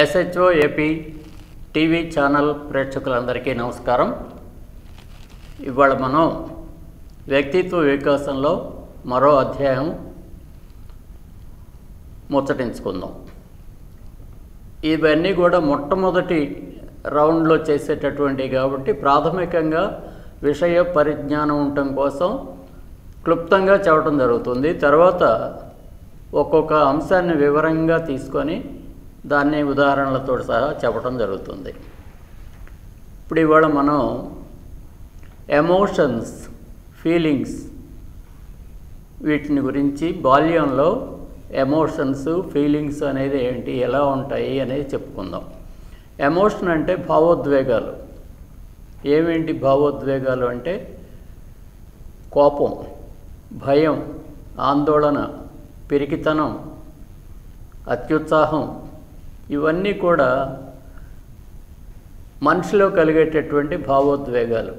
SHO AP TV channel ప్రేక్షకులందరికీ నమస్కారం. ఇవాళ మనం వ్యక్తిత్వ వికాసంలో మరో అధ్యాయం ముచ్చటించుకుందాం. ఇవన్నీ కూడా మొట్టమొదటి రౌండ్లో చేసేటటువంటివి కాబట్టి ప్రాథమికంగా విషయ పరిజ్ఞానం ఉండటం కోసం క్లుప్తంగా చెప్పడం జరుగుతుంది. తర్వాత ఒక్కొక్క అంశాన్ని వివరంగా తీసుకొని దాన్ని ఉదాహరణలతో సహా చెప్పడం జరుగుతుంది. ఇప్పుడు ఇవాళ మనం ఎమోషన్స్ ఫీలింగ్స్ వీటిని గురించి బాల్యంలో ఎమోషన్స్ ఫీలింగ్స్ అనేది ఏంటి ఎలా ఉంటాయి అనేది చెప్పుకుందాం. ఎమోషన్ అంటే భావోద్వేగాలు. ఏమేంటి భావోద్వేగాలు అంటే కోపం భయం ఆందోళన పిరికితనం అత్యుత్సాహం ఇవన్నీ కూడా మనిషిలో కలిగేటటువంటి భావోద్వేగాలు.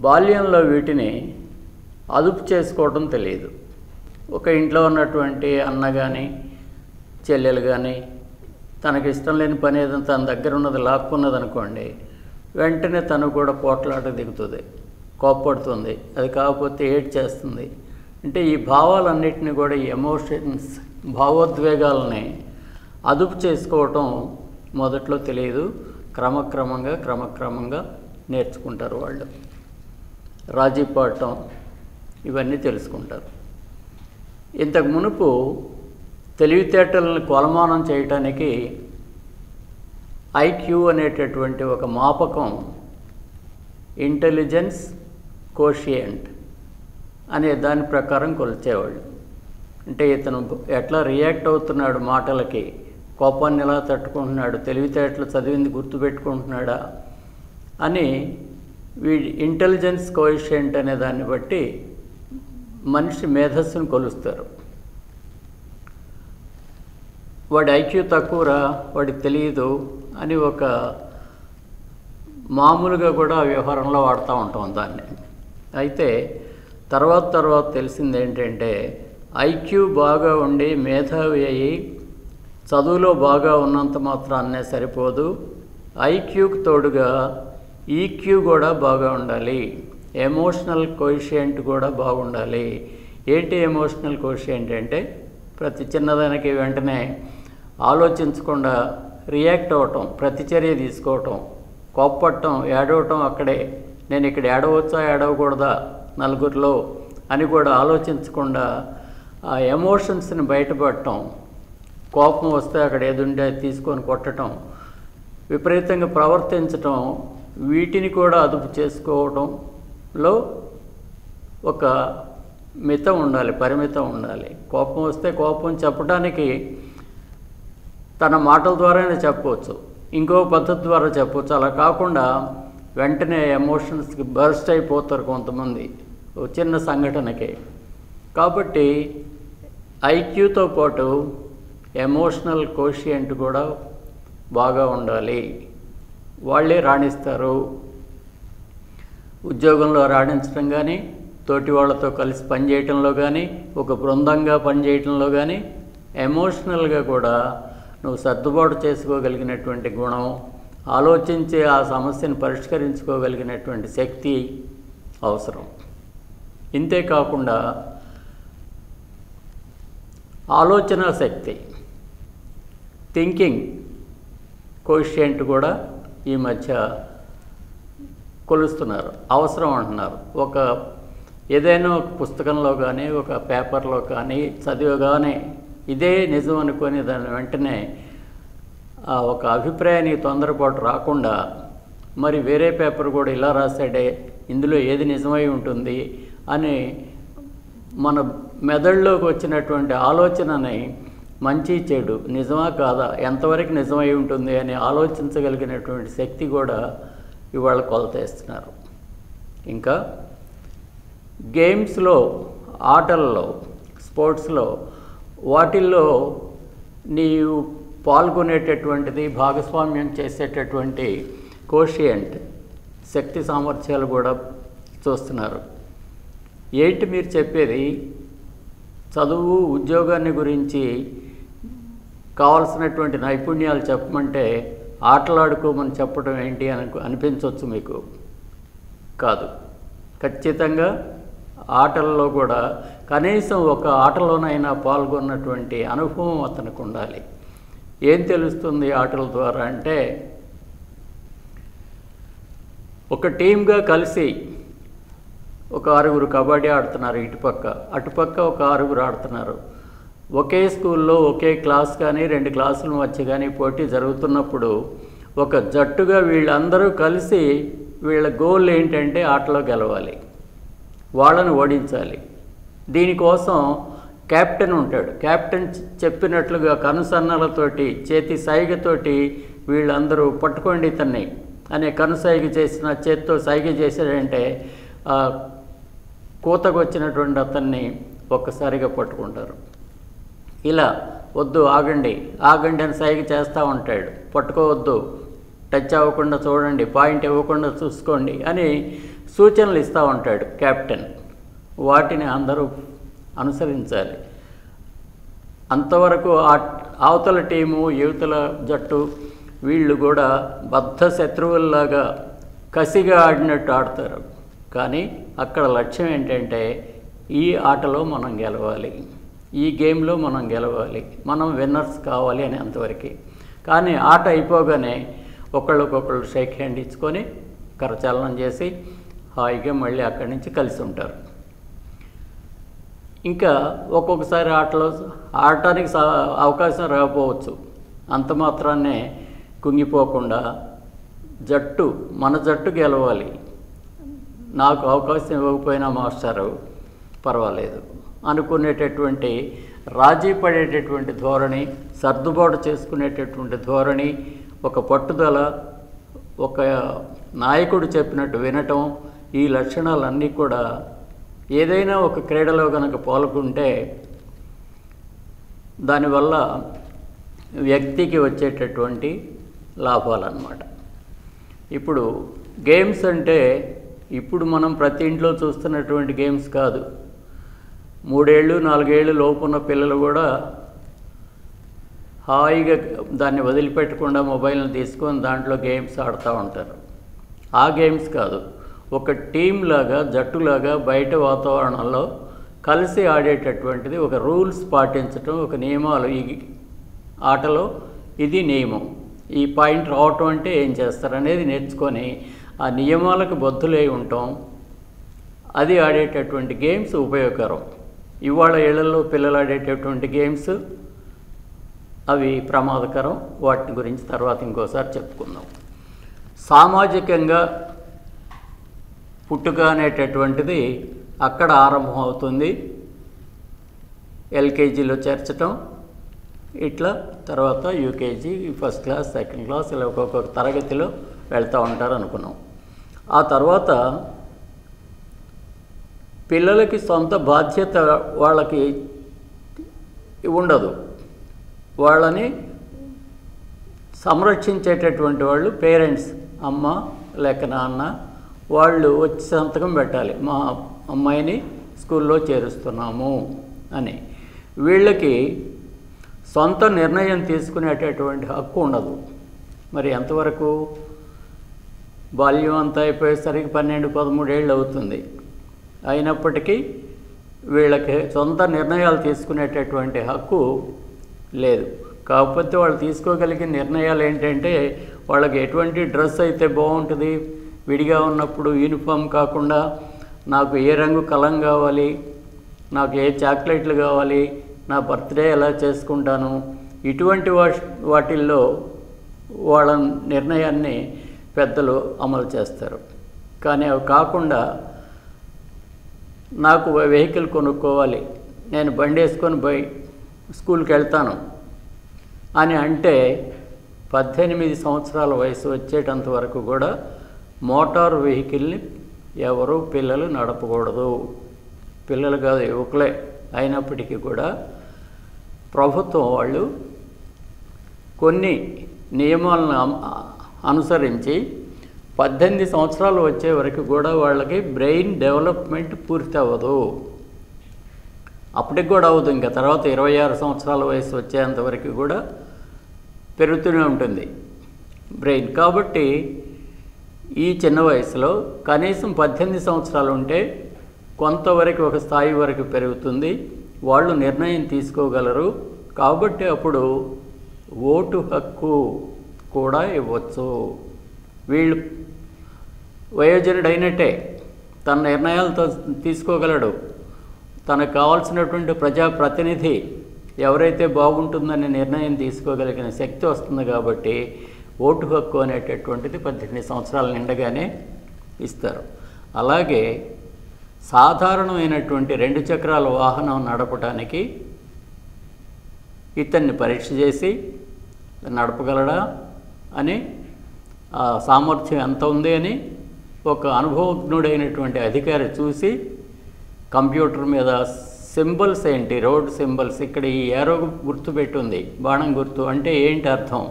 బాల్యంలో వీటిని అదుపు చేసుకోవడం తెలియదు. ఒక ఇంట్లో ఉన్నటువంటి అన్న కానీ చెల్లెలు కానీ తనకి ఇష్టం లేని పని ఏదైనా తన దగ్గర ఉన్నది లాక్కున్నది అనుకోండి వెంటనే తను కూడా పోట్లాట దిగుతుంది. కోప్పడుతుంది. అది కాకపోతే ఏడ్ చేస్తుంది అంటే ఈ భావాలన్నిటిని కూడా ఈ ఎమోషన్స్ భావోద్వేగాలని అదుపు చేసుకోవటం మొదట్లో తెలియదు. క్రమక్రమంగా క్రమక్రమంగా నేర్చుకుంటారు వాళ్ళు. రాజీ పడటం ఇవన్నీ తెలుసుకుంటారు. ఇంతకు మునుపు తెలివితేటలను కొలమానం చేయటానికి ఐక్యూ అనేటటువంటి ఒక మాపకం ఇంటెలిజెన్స్ కోషియంట్ అనే దాని ప్రకారం కొలిచేవాళ్ళు. అంటే ఇతను ఎట్లా రియాక్ట్ అవుతున్నాడు మాటలకి కోపాన్ని ఎలా తట్టుకుంటున్నాడు తెలివితేటలు చదివింది గుర్తుపెట్టుకుంటున్నాడా అని వీడి ఇంటెలిజెన్స్ కోయిషియంట్ అనే దాన్ని బట్టి మనిషి మేధస్సును కొలుస్తారు. వాడి ఐక్యూ తక్కువరా వాడికి తెలియదు అని ఒక మామూలుగా కూడా వ్యవహారంలో వాడుతూ ఉంటాం దాన్ని. అయితే తర్వాత తర్వాత తెలిసింది ఏంటంటే ఐక్యూ బాగా ఉండి మేధావి అయ్యి చదువులో బాగా ఉన్నంత మాత్రాన్నే సరిపోదు. ఐక్యూకి తోడుగా ఈక్యూ కూడా బాగా ఉండాలి. ఎమోషనల్ కోషియంట్ కూడా బాగుండాలి. ఏంటి ఎమోషనల్ కోషియంట్ అంటే ప్రతి చిన్నదానికి వెంటనే ఆలోచించకుండా రియాక్ట్ అవ్వటం ప్రతిచర్య తీసుకోవటం కోప్పట్టం ఏడవటం అక్కడే. నేను ఇక్కడ ఏడవచ్చా ఏడవకూడదా నలుగురిలో అని కూడా ఆలోచించకుండా ఆ ఎమోషన్స్ని బయటపడటం కోపం వస్తే అక్కడ ఏదుండే తీసుకొని కొట్టడం విపరీతంగా ప్రవర్తించటం వీటిని కూడా అదుపు చేసుకోవడంలో ఒక మితం ఉండాలి పరిమితం ఉండాలి. కోపం వస్తే కోపం చెప్పడానికి తన మాటల ద్వారానే చెప్పవచ్చు ఇంకో పద్ధతి ద్వారా చెప్పవచ్చు. అలా కాకుండా వెంటనే ఎమోషన్స్కి బర్స్ట్ అయిపోతారు కొంతమంది చిన్న సంఘటనకి. కాబట్టి ఐక్యూతో పాటు ఎమోషనల్ కోషియంట్ కూడా బాగా ఉండాలి. వాళ్ళే రాణిస్తారు. ఉద్యోగంలో రాణించడం కానీ తోటి వాళ్ళతో కలిసి పనిచేయటంలో కానీ ఒక బృందంగా పనిచేయటంలో కానీ ఎమోషనల్గా కూడా నువ్వు సర్దుబాటు చేసుకోగలిగినటువంటి గుణం ఆలోచించి ఆ సమస్యను పరిష్కరించుకోగలిగినటువంటి శక్తి అవసరం. ఇంతే కాకుండా ఆలోచన శక్తి. థింకింగ్ కోషియంట్ కూడా ఈ మధ్య కొలుస్తున్నారు అవసరం అంటున్నారు. ఒక ఏదైనా ఒక పుస్తకంలో కానీ ఒక పేపర్లో కానీ చదివగానే ఇదే నిజం అనుకొని దాని వెంటనే ఆ ఒక అభిప్రాయానికి తొందరపాటు రాకుండా మరి వేరే పేపర్ కూడా ఇలా రాశాడే ఇందులో ఏది నిజమై ఉంటుంది అని మన మెదడులోకి వచ్చినటువంటి ఆలోచనని మంచి చెడు నిజమా కాదా? ఎంతవరకు నిజమై ఉంటుంది అని ఆలోచించగలిగినటువంటి శక్తి కూడా ఇవాళ కొలతేస్తున్నారు ఇంకా గేమ్స్లో ఆటల్లో స్పోర్ట్స్లో వాటిల్లో నీవు పాల్గొనేటటువంటిది భాగస్వామ్యం చేసేటటువంటి కోషియంట్ శక్తి సామర్థ్యాలు కూడా చూస్తున్నారు. ఏంటి మీరు చెప్పేది? చదువు ఉద్యోగాన్ని గురించి కావాల్సినటువంటి నైపుణ్యాలు చెప్పమంటే ఆటలాడుకోమని చెప్పడం ఏంటి అని అనిపించవచ్చు మీకు. కాదు. ఖచ్చితంగా ఆటల్లో కూడా కనీసం ఒక ఆటలోనైనా పాల్గొన్నటువంటి అనుభవం అతనికి ఉండాలి. ఏం తెలుస్తుంది ఆటల ద్వారా అంటే ఒక టీమ్గా కలిసి ఒక ఆరుగురు కబడ్డీ ఆడుతున్నారు ఇటుపక్క అటుపక్క ఒక ఆరుగురు ఆడుతున్నారు. ఒకే స్కూల్లో ఒకే క్లాస్ కానీ రెండు క్లాసుల మధ్య కానీ పోటీ జరుగుతున్నప్పుడు ఒక జట్టుగా వీళ్ళందరూ కలిసి వీళ్ళ గోల్ ఏంటంటే ఆటలో గెలవాలి. వాళ్ళను ఓడించాలి. దీనికోసం కెప్టెన్ ఉంటాడు. కెప్టెన్ చెప్పినట్లుగా కనుసన్నలతోటి చేతి సైగతోటి వీళ్ళందరూ పట్టుకోండి ఇతన్ని అనే కనుసైగ చేసిన చేత్తో సైగ చేశాడంటే కూతకు వచ్చినటువంటి అతన్ని ఒక్కసారిగా పట్టుకుంటారు. ఇలా వద్దు ఆగండి. ఆగండి అని సైగ చేస్తూ ఉంటాడు. పట్టుకోవద్దు. టచ్ అవ్వకుండా చూడండి. పాయింట్ ఇవ్వకుండా చూసుకోండి అని సూచనలు ఇస్తూ ఉంటాడు కెప్టెన్. వాటిని అందరూ అనుసరించాలి. అంతవరకు ఆ అవతల టీము యువతల జట్టు వీళ్ళు కూడా బద్ధ శత్రువుల్లాగా కసిగా ఆడినట్టు ఆడతారు. కానీ అక్కడ లక్ష్యం ఏంటంటే ఈ ఆటలో మనం గెలవాలి. ఈ గేమ్లో మనం గెలవాలి మనం విన్నర్స్ కావాలి అని అంతవరకు. కానీ ఆట అయిపోగానే ఒకళ్ళకొకళ్ళు షేక్ హ్యాండ్ ఇచ్చుకొని కరచాలనం చేసి హాయిగా మళ్ళీ అక్కడి నుంచి కలిసి ఉంటారు. ఇంకా ఒక్కొక్కసారి ఆటలో ఆడటానికి అవకాశం రాకపోవచ్చు. అంత మాత్రాన్నే కుంగిపోకుండా జట్టు మన జట్టు గెలవాలి. నాకు అవకాశం ఇవ్వకపోయినా మాస్టారు పర్వాలేదు. అనుకునేటటువంటి రాజీ పడేటటువంటి ధోరణి సర్దుబాటు చేసుకునేటటువంటి ధోరణి ఒక పట్టుదల ఒక నాయకుడు చెప్పినట్టు వినటం ఈ లక్షణాలన్నీ కూడా ఏదైనా ఒక క్రీడలో కనుక పాల్గొంటే దానివల్ల వ్యక్తికి వచ్చేటటువంటి లాభాలన్నమాట. ఇప్పుడు గేమ్స్ అంటే ఇప్పుడు మనం ప్రతి ఇంట్లో చూస్తున్నటువంటి గేమ్స్ కాదు. మూడేళ్ళు నాలుగేళ్ళు లోపున్న పిల్లలు కూడా హాయిగా దాన్ని వదిలిపెట్టకుండా మొబైల్ని తీసుకొని దాంట్లో గేమ్స్ ఆడుతూ ఉంటారు. ఆ గేమ్స్ కాదు ఒక టీం లాగా జట్టులాగా బయట వాతావరణంలో కలిసి ఆడేటటువంటిది ఒక రూల్స్ పాటించటం ఒక నియమాలు. ఈ ఆటలో ఇది నియమం. ఈ పాయింట్ రావటం అంటే ఏం చేస్తారనేది నేర్చుకొని ఆ నియమాలకు బద్దులై ఉంటాం. అది ఆడేటటువంటి గేమ్స్ ఉపయోగకరం. ఇవాళ ఇళ్ళలో పిల్లలు ఆడేటటువంటి గేమ్స్ అవి ప్రమాదకరం. వాటి గురించి తర్వాత ఇంకోసారి చెప్పుకుందాం. సామాజికంగా పుట్టుక అనేటటువంటిది అక్కడ ఆరంభం అవుతుంది. ఎల్కేజీలో చేర్చటం ఇట్లా తర్వాత UKG first class second class ఇలా ఒక్కొక్క తరగతిలో వెళ్తూ ఉంటారు అనుకున్నాం ఆ తర్వాత పిల్లలకి సొంత బాధ్యత వాళ్ళకి ఉండదు. వాళ్ళని సంరక్షించేటటువంటి వాళ్ళు పేరెంట్స్ అమ్మ లేక నాన్న వాళ్ళు వచ్చి సంతకం పెట్టాలి. మా అమ్మాయిని స్కూల్లో చేరుస్తున్నాము అని. వీళ్ళకి సొంత నిర్ణయం తీసుకునేటటువంటి హక్కు ఉండదు. మరి ఎంతవరకు బాల్యం అంతా అయిపోయేసరికి పన్నెండు పదమూడేళ్ళు అవుతుంది. అయినప్పటికీ వీళ్ళకి సొంత నిర్ణయాలు తీసుకునేటటువంటి హక్కు లేదు. కాకపోతే వాళ్ళు తీసుకోగలిగిన నిర్ణయాలు ఏంటంటే వాళ్ళకి ఎటువంటి డ్రెస్ అయితే బాగుంటుంది విడిగా ఉన్నప్పుడు యూనిఫామ్ కాకుండా నాకు ఏ రంగు కలం కావాలి నాకు ఏ చాక్లెట్లు కావాలి నా బర్త్డే ఎలా చేసుకుంటాను ఇటువంటి వాటిల్లో వాళ్ళ నిర్ణయాన్ని పెద్దలు అమలు చేస్తారు. కానీ అవి కాకుండా నాకు వెహికల్ కొనుక్కోవాలి. నేను బండి వేసుకొని పోయి స్కూల్కి వెళ్తాను. అని అంటే పద్దెనిమిది సంవత్సరాల వయసు వచ్చేటంత వరకు కూడా మోటార్ వెహికల్ని ఎవరు పిల్లలు నడపకూడదు. పిల్లలు కాదు యువకులే అయినప్పటికీ కూడా ప్రభుత్వం వాళ్ళు కొన్ని నియమాలను అనుసరించి పద్దెనిమిది సంవత్సరాలు వచ్చే వరకు కూడా వాళ్ళకి బ్రెయిన్ డెవలప్మెంట్ పూర్తి అవ్వదు అప్పటికి కూడా అవ్వదు. ఇంకా తర్వాత ఇరవై ఆరు సంవత్సరాల వయసు వచ్చేంత వరకు కూడా పెరుగుతూనే ఉంటుంది బ్రెయిన్. కాబట్టి ఈ చిన్న వయసులో కనీసం పద్దెనిమిది సంవత్సరాలు ఉంటే కొంతవరకు ఒక స్థాయి వరకు పెరుగుతుంది. వాళ్ళు నిర్ణయం తీసుకోగలరు. కాబట్టి అప్పుడు ఓటు హక్కు కూడా ఇవ్వచ్చు. వీళ్ళు వయోజనుడు అయినట్టే తన నిర్ణయాలతో తీసుకోగలడు. తనకు కావాల్సినటువంటి ప్రజాప్రతినిధి ఎవరైతే బాగుంటుందనే నిర్ణయం తీసుకోగలిగిన శక్తి వస్తుంది కాబట్టి ఓటు హక్కు అనేటటువంటిది పద్దెనిమిది సంవత్సరాల నిండగానే ఇస్తారు. అలాగే సాధారణమైనటువంటి రెండు చక్రాల వాహనం నడపడానికి ఇతన్ని పరీక్ష చేసి నడపగలడా అని ఆ సామర్థ్యం ఎంత ఉంది అని ఒక అనుభవజ్ఞుడైనటువంటి అధికారి చూసి కంప్యూటర్ మీద సింబల్స్ ఏంటి? Road symbols. ఇక్కడ ఈ ఏరో గుర్తు పెట్టుంది. బాణం గుర్తు అంటే ఏంటి అర్థం?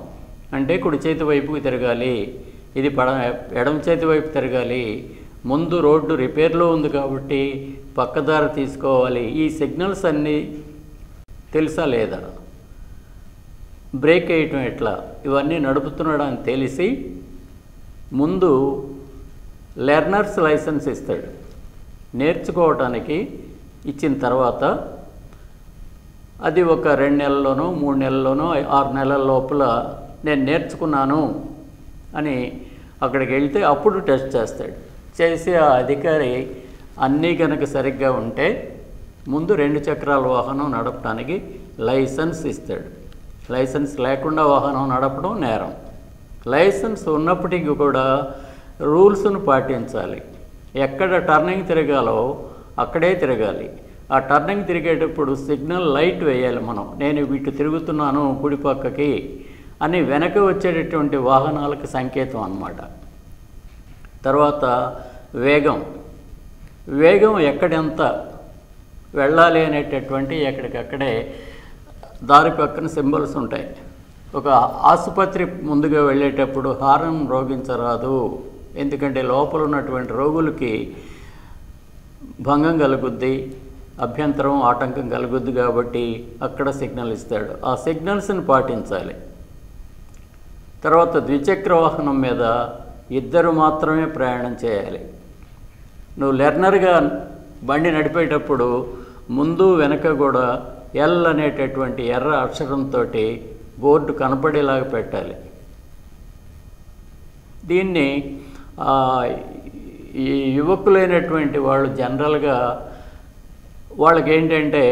అంటే కుడి చేతి వైపుకి తిరగాలి. ఇది పడ ఎడమ చేతి వైపు తిరగాలి. ముందు రోడ్డు రిపేర్లో ఉంది కాబట్టి పక్కదారి తీసుకోవాలి. ఈ సిగ్నల్స్ అన్నీ తెలుసా లేదా? బ్రేక్ వేయటం ఎట్లా? ఇవన్నీ నడుపుతున్నాడు అని తెలిసి ముందు లెర్నర్స్ లైసెన్స్ ఇస్తాడు. నేర్చుకోవటానికి ఇచ్చిన తర్వాత అది ఒక రెండు నెలల్లోనో మూడు నెలల్లోనో ఆరు నెలల లోపల నేను నేర్చుకున్నాను అని అక్కడికి వెళ్తే అప్పుడు టెస్ట్ చేస్తాడు. చేసి ఆ అధికారి అన్నీ కనుక సరిగ్గా ఉంటే ముందు రెండు చక్రాల వాహనం నడపడానికి లైసెన్స్ ఇస్తాడు. లైసెన్స్ లేకుండా వాహనం నడపడం నేరం. లైసెన్స్ ఉన్నప్పటికీ కూడా రూల్స్ను పాటించాలి. ఎక్కడ టర్నింగ్ తిరగాలో అక్కడే తిరగాలి. ఆ టర్నింగ్ తిరిగేటప్పుడు సిగ్నల్ లైట్ వేయాలి మనం. నేను వీటి తిరుగుతున్నాను కుడిపక్కకి అని వెనక వచ్చేటటువంటి వాహనాలకు సంకేతం అన్నమాట. తర్వాత వేగం. వేగం ఎక్కడెంత వెళ్ళాలి అనేటటువంటి ఎక్కడికక్కడే దారి పక్కన సింబల్స్ ఉంటాయి. ఒక ఆసుపత్రి ముందుగా వెళ్ళేటప్పుడు హారం రోగించరాదు. ఎందుకంటే లోపల ఉన్నటువంటి రోగులకి భంగం కలుగుద్ది అభ్యంతరం ఆటంకం కలుగుద్ది కాబట్టి అక్కడ సిగ్నల్ ఇస్తాడు. ఆ సిగ్నల్స్ని పాటించాలి. తర్వాత ద్విచక్ర వాహనం మీద ఇద్దరు మాత్రమే ప్రయాణం చేయాలి. నువ్వు లెర్నర్గా బండి నడిపేటప్పుడు ముందు వెనక కూడా ఎల్ అనేటటువంటి ఎర్ర అక్షరంతో బోర్డు కనపడేలాగా పెట్టాలి. దీన్ని ఈ యువకులైనటువంటి వాళ్ళు జనరల్గా వాళ్ళకి ఏంటంటే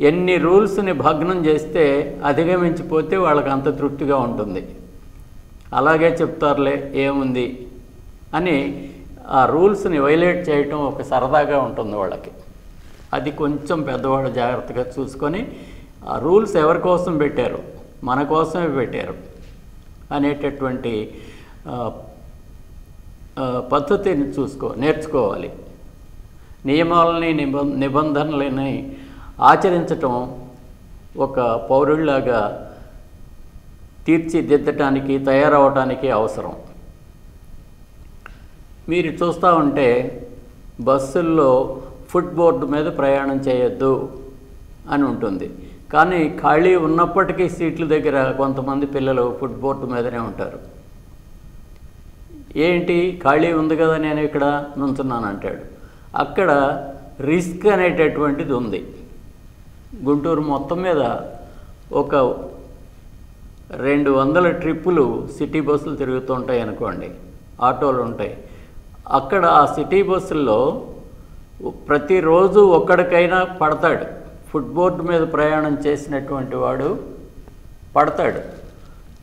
ఎన్ని రూల్స్ని భగ్నం చేస్తే అధిగమించిపోతే వాళ్ళకి అంత తృప్తిగా ఉంటుంది. అలాగే చెప్తారులే ఏముంది అని ఆ రూల్స్ని వైలేట్ చేయటం ఒక సరదాగా ఉంటుంది వాళ్ళకి. అది కొంచెం పెద్దవాళ్ళు జాగ్రత్తగా చూసుకొని ఆ రూల్స్ ఎవరి కోసం పెట్టారు? మన కోసమే పెట్టారు అనేటటువంటి పద్ధతిని చూసుకో నేర్చుకోవాలి. నియమాలని నిబ నిబంధనలని ఆచరించటం ఒక పౌరుడిలాగా తీర్చిదిద్దటానికి తయారవటానికి అవసరం. మీరు చూస్తూ ఉంటే బస్సుల్లో ఫుట్ బోర్డు మీద ప్రయాణం చేయొద్దు అని ఉంటుంది. కానీ ఖాళీ ఉన్నప్పటికీ సీట్ల దగ్గర కొంతమంది పిల్లలు ఫుట్ బోర్డు మీదనే ఉంటారు. ఏంటి ఖాళీ ఉంది కదా నేను ఇక్కడ నుంచున్నాను అంటాడు అక్కడ రిస్క్ అనేటటువంటిది ఉంది. గుంటూరు మొత్తం మీద ఒక రెండు వందల ట్రిప్పులు సిటీ బస్సులు తిరుగుతుంటాయి అనుకోండి. ఆటోలు ఉంటాయి. అక్కడ ఆ సిటీ బస్సుల్లో ప్రతిరోజు ఒక్కడికైనా పడతాడు. ఫుట్బోర్డ్ మీద ప్రయాణం చేసినటువంటి వాడు పడతాడు.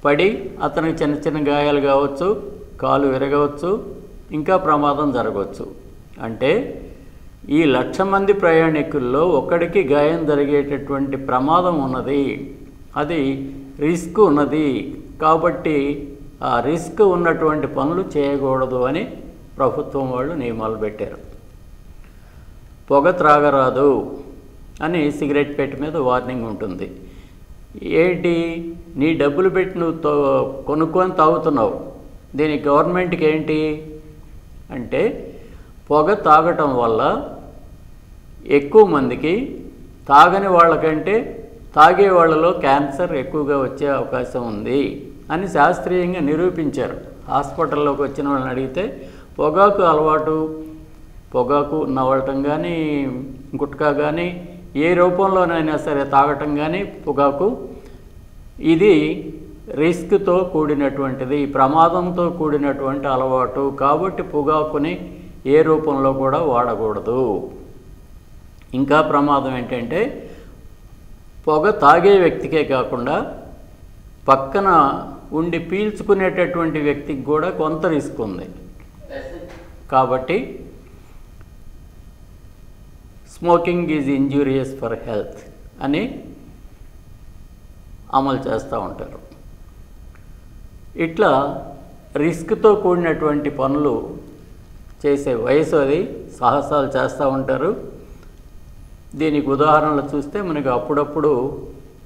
పడి అతనికి చిన్న చిన్న గాయాలు కావచ్చు కాలు విరగవచ్చు ఇంకా ప్రమాదం జరగవచ్చు. అంటే ఈ లక్ష మంది ప్రయాణికుల్లో ఒకడికి గాయం జరిగేటటువంటి ప్రమాదం ఉన్నది అది రిస్క్ ఉన్నది. కాబట్టి ఆ రిస్క్ ఉన్నటువంటి పనులు చేయకూడదు అని ప్రభుత్వం వాళ్ళు నియమాలు పెట్టారు. పొగ త్రాగరాదు అని సిగరెట్ పెట్టి మీద వార్నింగ్ ఉంటుంది. ఏంటి? నీ డబ్బులు పెట్టి నువ్వు తో కొనుక్కొని తాగుతున్నావు. దీనికి గవర్నమెంట్కి ఏంటి? అంటే పొగ తాగటం వల్ల ఎక్కువ మందికి తాగని వాళ్ళకంటే తాగే వాళ్ళలో క్యాన్సర్ ఎక్కువగా వచ్చే అవకాశం ఉంది అని శాస్త్రీయంగా నిరూపించారు. హాస్పిటల్లోకి వచ్చిన వాళ్ళని అడిగితే పొగాకు అలవాటు పొగాకు నవ్వటం కానీ గుట్కా కానీ ఏ రూపంలోనైనా సరే తాగటం కానీ పొగాకు ఇది రిస్క్తో కూడినటువంటిది ప్రమాదంతో కూడినటువంటి అలవాటు. కాబట్టి పొగాకుని ఏ రూపంలో కూడా వాడకూడదు. ఇంకా ప్రమాదం ఏంటంటే పొగ తాగే వ్యక్తికే కాకుండా పక్కన ఉండి పీల్చుకునేటటువంటి వ్యక్తికి కూడా కొంత రిస్క్ ఉంది. కాబట్టి smoking is injurious for health అని అమలు చేస్తూ ఉంటారు. ఇట్లా రిస్క్తో కూడినటువంటి పనులు చేసే వయసు అది. సాహసాలు చేస్తూ ఉంటారు. దీనికి ఉదాహరణలు చూస్తే మనకి అప్పుడప్పుడు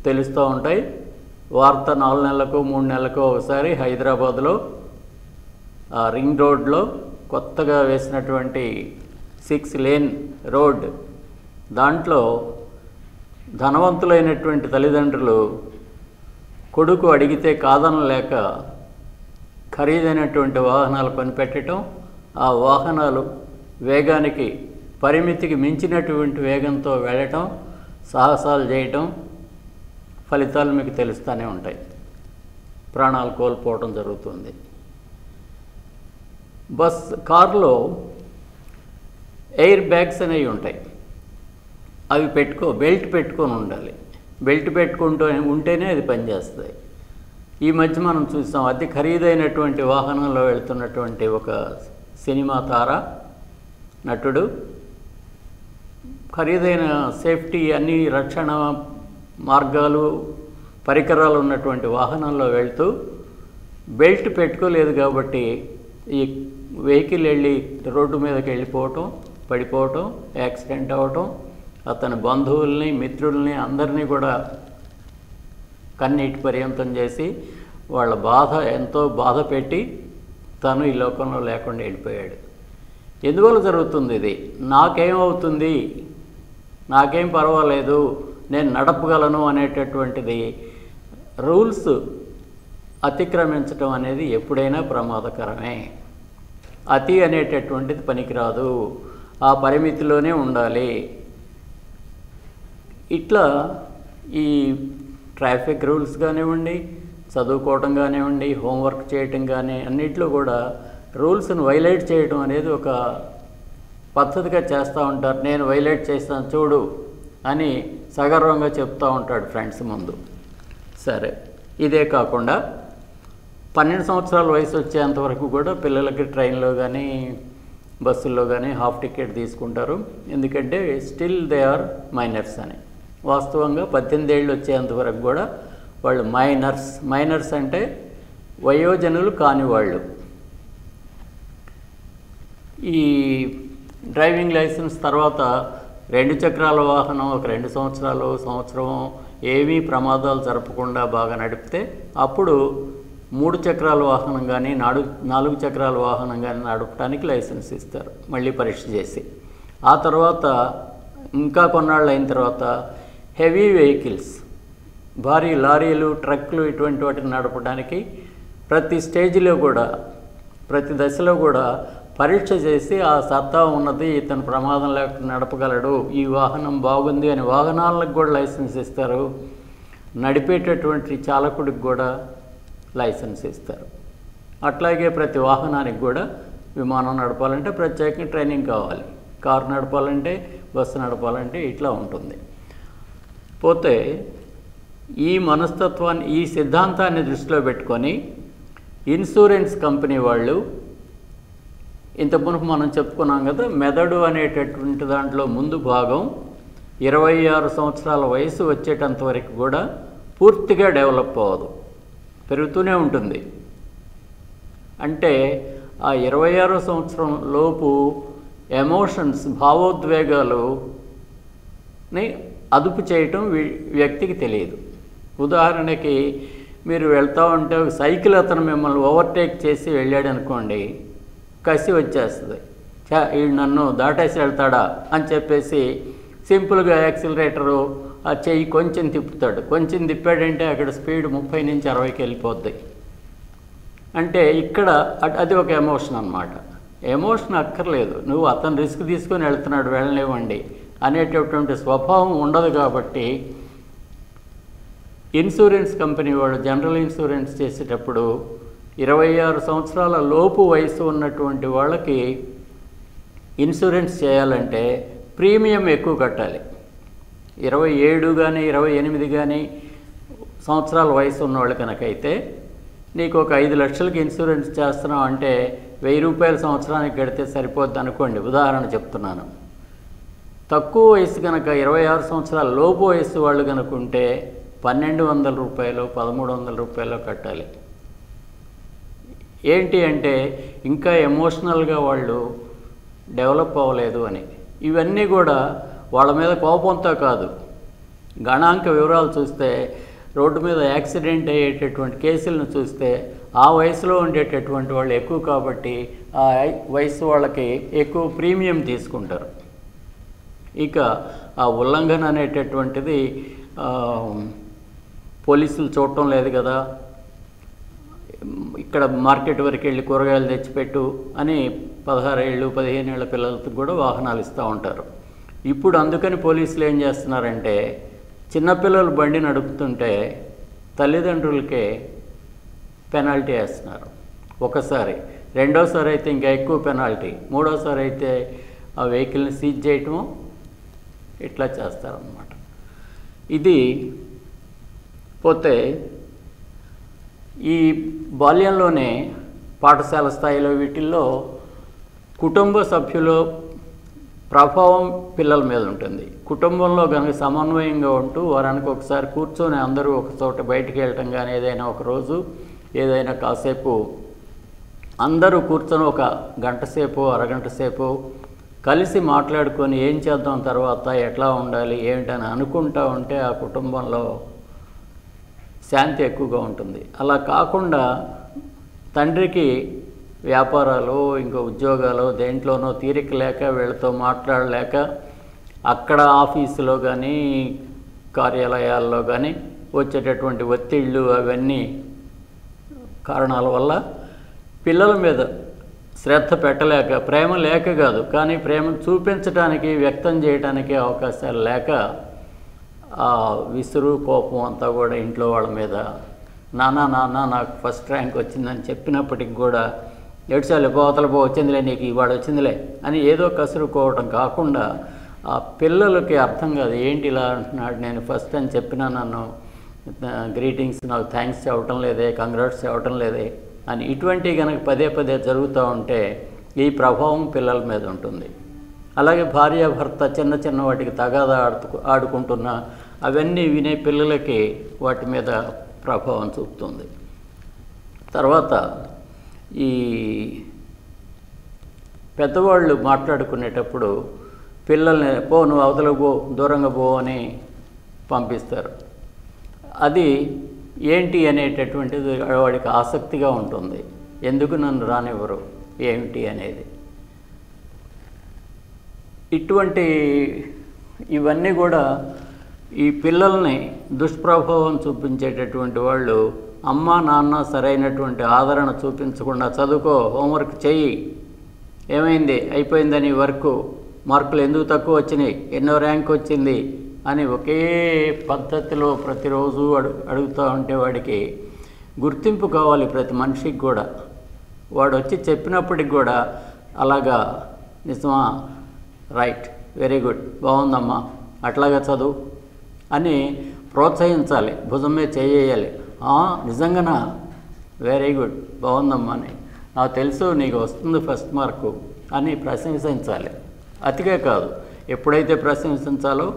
తెలుస్తూ ఉంటాయి. వార్త నాలుగు నెలలకు మూడు నెలలకు ఒకసారి హైదరాబాద్లో ఆ రింగ్ రోడ్లో కొత్తగా వేసినటువంటి సిక్స్ లేన్ రోడ్. దాంట్లో ధనవంతులైనటువంటి తల్లిదండ్రులు కొడుకు అడిగితే కాదనలేక ఖరీదైనటువంటి వాహనాలు కొనిపెట్టడం ఆ వాహనాలు వేగానికి పరిమితికి మించినటువంటి వేగంతో వెళ్ళటం సాహసాలు చేయటం ఫలితాలు మీకు తెలుస్తూనే ఉంటాయి. ప్రాణాలు కోల్పోవడం జరుగుతుంది. బస్ కారులో ఎయిర్ బ్యాగ్స్ అనేవి ఉంటాయి. అవి పెట్టుకో బెల్ట్ పెట్టుకొని ఉండాలి. బెల్ట్ పెట్టుకుంటూ ఉంటేనే అది పనిచేస్తుంది. ఈ మధ్య మనం చూసాం అతి ఖరీదైనటువంటి వాహనంలో వెళ్తున్నటువంటి ఒక సినిమా తార నటుడు. ఖరీదైన సేఫ్టీ అన్ని రక్షణ మార్గాలు పరికరాలు ఉన్నటువంటి వాహనంలో వెళ్తూ బెల్ట్ పెట్టుకోలేదు కాబట్టి ఈ వెహికల్ వెళ్ళి రోడ్డు మీదకి వెళ్ళిపోవటం పడిపోవటం యాక్సిడెంట్ అవ్వటం అతని బంధువుల్ని మిత్రుల్ని అందరినీ కూడా కన్నీటి పర్యంతం చేసి వాళ్ళ బాధ ఎంతో బాధ పెట్టి తను ఈ లోకంలో లేకుండా వెళ్ళిపోయాడు. ఎందువల్ల జరుగుతుంది ఇది? నాకేమవుతుంది? నాకేం పర్వాలేదు నేను నడపగలను అనేటటువంటిది రూల్స్ అతిక్రమించటం అనేది ఎప్పుడైనా ప్రమాదకరమే. అతి అనేటటువంటిది పనికిరాదు. ఆ పరిమితిలోనే ఉండాలి. ఇట్లా ఈ ట్రాఫిక్ రూల్స్ కానివ్వండి చదువుకోవటం కానివ్వండి హోంవర్క్ చేయటం కానీ అన్నిట్లో కూడా రూల్స్ని వైలేట్ చేయడం అనేది ఒక పద్ధతిగా చేస్తూ ఉంటారు. నేను వైలేట్ చేస్తాను చూడు అని సగర్వంగా చెప్తూ ఉంటాడు ఫ్రెండ్స్ ముందు. సరే ఇదే కాకుండా పన్నెండు సంవత్సరాల వయసు వచ్చేంత వరకు కూడా పిల్లలకి ట్రైన్లో కానీ బస్సుల్లో కానీ హాఫ్ టికెట్ తీసుకుంటారు. ఎందుకంటే స్టిల్ దే ఆర్ మైనర్స్ అని. వాస్తవంగా పద్దెనిమిది ఏళ్ళు వచ్చేంత వరకు కూడా వాళ్ళు మైనర్స్. మైనర్స్ అంటే వయోజనులు కాని వాళ్ళు. ఈ డ్రైవింగ్ లైసెన్స్ తర్వాత రెండు చక్రాల వాహనం ఒక రెండు సంవత్సరాలు సంవత్సరం ఏమీ ప్రమాదాలు జరపకుండా బాగా నడిపితే అప్పుడు మూడు చక్రాల వాహనం కానీ నాడు నాలుగు చక్రాల వాహనం కానీ నడపడానికి లైసెన్స్ ఇస్తారు. మళ్ళీ పరీక్ష చేసి. ఆ తర్వాత ఇంకా కొన్నాళ్ళు అయిన తర్వాత హెవీ వెహికల్స్ భారీ లారీలు ట్రక్లు ఇటువంటి వాటిని నడపడానికి ప్రతి స్టేజ్లో కూడా ప్రతి దశలో కూడా పరీక్ష చేసి ఆ సత్తా ఉన్నది ఇతను ప్రమాదం లేకుండా నడపగలడు ఈ వాహనం బాగుంది అని వాహనాలకు కూడా లైసెన్స్ ఇస్తారు. నడిపేటటువంటి చాలకుడికి కూడా లైసెన్స్ ఇస్తారు. అట్లాగే ప్రతి వాహనానికి కూడా విమానం నడపాలంటే ప్రత్యేకంగా ట్రైనింగ్ కావాలి. కారు నడపాలంటే బస్సు నడపాలంటే ఇట్లా ఉంటుంది. పోతే ఈ మనస్తత్వాన్ని ఈ సిద్ధాంతాన్ని దృష్టిలో పెట్టుకొని ఇన్సూరెన్స్ కంపెనీ వాళ్ళు ఇంత మునుపు మనం చెప్పుకున్నాం కదా మెదడు అనేటటువంటి దాంట్లో ముందు భాగం ఇరవై ఆరు సంవత్సరాల వయసు వచ్చేటంత వరకు కూడా పూర్తిగా డెవలప్ అవ్వదు. పెరుగుతూనే ఉంటుంది. అంటే ఆ ఇరవై ఆరో సంవత్సరం లోపు ఎమోషన్స్ భావోద్వేగాలుని అదుపు చేయటం వ్యక్తికి తెలియదు. ఉదాహరణకి మీరు వెళ్తూ ఉంటే ఒక సైకిల్ అతను మిమ్మల్ని ఓవర్టేక్ చేసి వెళ్ళాడు అనుకోండి కసి వచ్చేస్తుంది. చా వీడు నన్ను దాటేసి వెళ్తాడా అని చెప్పేసి సింపుల్గా యాక్సిలరేటరు ఆ చెయ్యి కొంచెం తిప్పుతాడు. కొంచెం తిప్పాడంటే అక్కడ స్పీడ్ ముప్పై నుంచి అరవైకి వెళ్ళిపోద్ది. అంటే ఇక్కడ అది ఒక ఎమోషన్ అన్నమాట. ఎమోషన్ అక్కర్లేదు. నువ్వు అతను రిస్క్ తీసుకొని వెళ్తున్నాడు వెళ్ళనివ్వండి. అనేటటువంటి స్వభావం ఉండదు కాబట్టి ఇన్సూరెన్స్ కంపెనీ వాళ్ళు జనరల్ ఇన్సూరెన్స్ చేసేటప్పుడు ఇరవై ఆరు సంవత్సరాల లోపు వయసు ఉన్నటువంటి వాళ్ళకి ఇన్సూరెన్స్ చేయాలంటే ప్రీమియం ఎక్కువ కట్టాలి. ఇరవై ఏడు కానీ ఇరవై ఎనిమిది కానీ సంవత్సరాల వయసు ఉన్నవాళ్ళు కనుకైతే నీకు ఒక ఐదు లక్షలకి ఇన్సూరెన్స్ చేస్తున్నావు అంటే వెయ్యి రూపాయల సంవత్సరానికి కడితే సరిపోద్ది అనుకోండి. ఉదాహరణ చెప్తున్నాను. తక్కువ వయసు కనుక ఇరవై ఆరు సంవత్సరాల లోపు వయసు వాళ్ళు కనుకుంటే పన్నెండు వందల రూపాయలు పదమూడు వందల రూపాయలు కట్టాలి. ఏంటి అంటే ఇంకా ఎమోషనల్గా వాళ్ళు డెవలప్ అవ్వలేదు అని. ఇవన్నీ కూడా వాళ్ళ మీద కోపంతో కాదు. గణాంక వివరాలు చూస్తే రోడ్డు మీద యాక్సిడెంట్ అయ్యేటటువంటి కేసులను చూస్తే ఆ వయసులో ఉండేటటువంటి వాళ్ళు ఎక్కువ కాబట్టి ఆ వయసు వాళ్ళకి ఎక్కువ ప్రీమియం తీసుకుంటారు. ఇక ఆ ఉల్లంఘన అనేటటువంటిది పోలీసులు చూడటం లేదు కదా. ఇక్కడ మార్కెట్ వరకు వెళ్ళి కూరగాయలు తెచ్చిపెట్టు అని పదహారు ఏళ్ళు పదిహేను ఏళ్ళ పిల్లలకి కూడా వాహనాలు ఇస్తూ ఉంటారు. ఇప్పుడు అందుకని పోలీసులు ఏం చేస్తున్నారంటే చిన్నపిల్లలు బండి నడుపుతుంటే తల్లిదండ్రులకే పెనాల్టీ వేస్తున్నారు. ఒకసారి రెండోసారి అయితే ఇంకా ఎక్కువ పెనాల్టీ మూడోసారి అయితే ఆ వెహికల్ని సీజ్ చేయటము ఇట్లా చేస్తారన్నమాట. ఇది పోతే ఈ బాల్యంలోనే పాఠశాల స్థాయిలో వీటిల్లో కుటుంబ సభ్యుల ప్రభావం పిల్లల మీద ఉంటుంది. కుటుంబంలో కనుక సమన్వయంగా ఉంటూ వారానికి ఒకసారి కూర్చొని అందరూ ఒక చోట బయటికి వెళ్ళటం కానీ ఏదైనా ఒక రోజు ఏదైనా కాసేపు అందరూ కూర్చొని ఒక గంట సేపు అరగంట సేపు కలిసి మాట్లాడుకొని ఏం చేద్దాం తర్వాత ఎట్లా ఉండాలి ఏమిటని అనుకుంటా ఉంటే ఆ కుటుంబంలో శాంతి ఎక్కువగా ఉంటుంది. అలా కాకుండా తండ్రికి వ్యాపారాలు ఇంకా ఉద్యోగాలు దేంట్లోనో తీరిక లేక వీళ్ళతో మాట్లాడలేక అక్కడ ఆఫీసులో కానీ కార్యాలయాల్లో కానీ వచ్చేటటువంటి ఒత్తిళ్ళు అవన్నీ కారణాల వల్ల పిల్లల మీద శ్రద్ధ పెట్టలేక ప్రేమ లేక కాదు కానీ ప్రేమ చూపించడానికి వ్యక్తం చేయడానికి అవకాశాలు లేక ఆ విసురు కోపం అంతా కూడా ఇంట్లో వాళ్ళ మీద. నానా నాన్న నాకు ఫస్ట్ ర్యాంక్ వచ్చిందని చెప్పినప్పటికి కూడా ఏడ్చాలి పోతల పో వచ్చిందిలే నీకు ఇవాడు వచ్చిందిలే అని ఏదో కసురుకోవటం కాకుండా ఆ పిల్లలకి అర్థం కాదు ఏంటి ఇలా అంటున్నాడు నేను ఫస్ట్ అని చెప్పినా నన్ను గ్రీటింగ్స్ నాకు థ్యాంక్స్ చెప్పటం లేదే కంగ్రాట్స్ ఇవ్వటం లేదే అని ఇటువంటివి కనుక పదే పదే జరుగుతూ ఉంటే ఈ ప్రభావం పిల్లల మీద ఉంటుంది. అలాగే భార్యాభర్త చిన్న చిన్న వాటికి తగాదా ఆడుతు ఆడుకుంటున్న అవన్నీ వినే పిల్లలకి వాటి మీద ప్రభావం చూపుతుంది. తర్వాత ఈ పెద్దవాళ్ళు మాట్లాడుకునేటప్పుడు పిల్లల్ని పో నువ్వు అవతలకు పో దూరంగా పో అని పంపిస్తారు. అది ఏంటి అనేటటువంటిది వాడికి ఆసక్తిగా ఉంటుంది. ఎందుకు నన్ను రానివ్వరు? ఏమిటి అనేది. ఇటువంటి ఇవన్నీ కూడా ఈ పిల్లల్ని దుష్ప్రభావం చూపించేటటువంటి వాళ్ళు అమ్మ నాన్న సరైనటువంటి ఆదరణ చూపించకుండా చదువుకో హోంవర్క్ చెయ్యి. ఏమైంది? అయిపోయిందని వర్క్? మార్కులు ఎందుకు తక్కువ వచ్చినాయి? ఎన్నో ర్యాంక్ వచ్చింది. అని ఒకే పద్ధతిలో ప్రతిరోజు అడు అడుగుతూ ఉంటే వాడికి గుర్తింపు కావాలి ప్రతి మనిషికి కూడా. వాడు వచ్చి చెప్పినప్పటికి కూడా అలాగా నిజమా? రైట్. Very good. బాగుందమ్మా అట్లాగా చదువు అని ప్రోత్సహించాలి. భుజం మీద చేయాలి నిజంగానా? Very good. బాగుందమ్మా అని నాకు తెలుసు నీకు వస్తుంది ఫస్ట్ మార్కు అని ప్రశంసించాలి. అతిగా కాదు. ఎప్పుడైతే ప్రశంసించాలో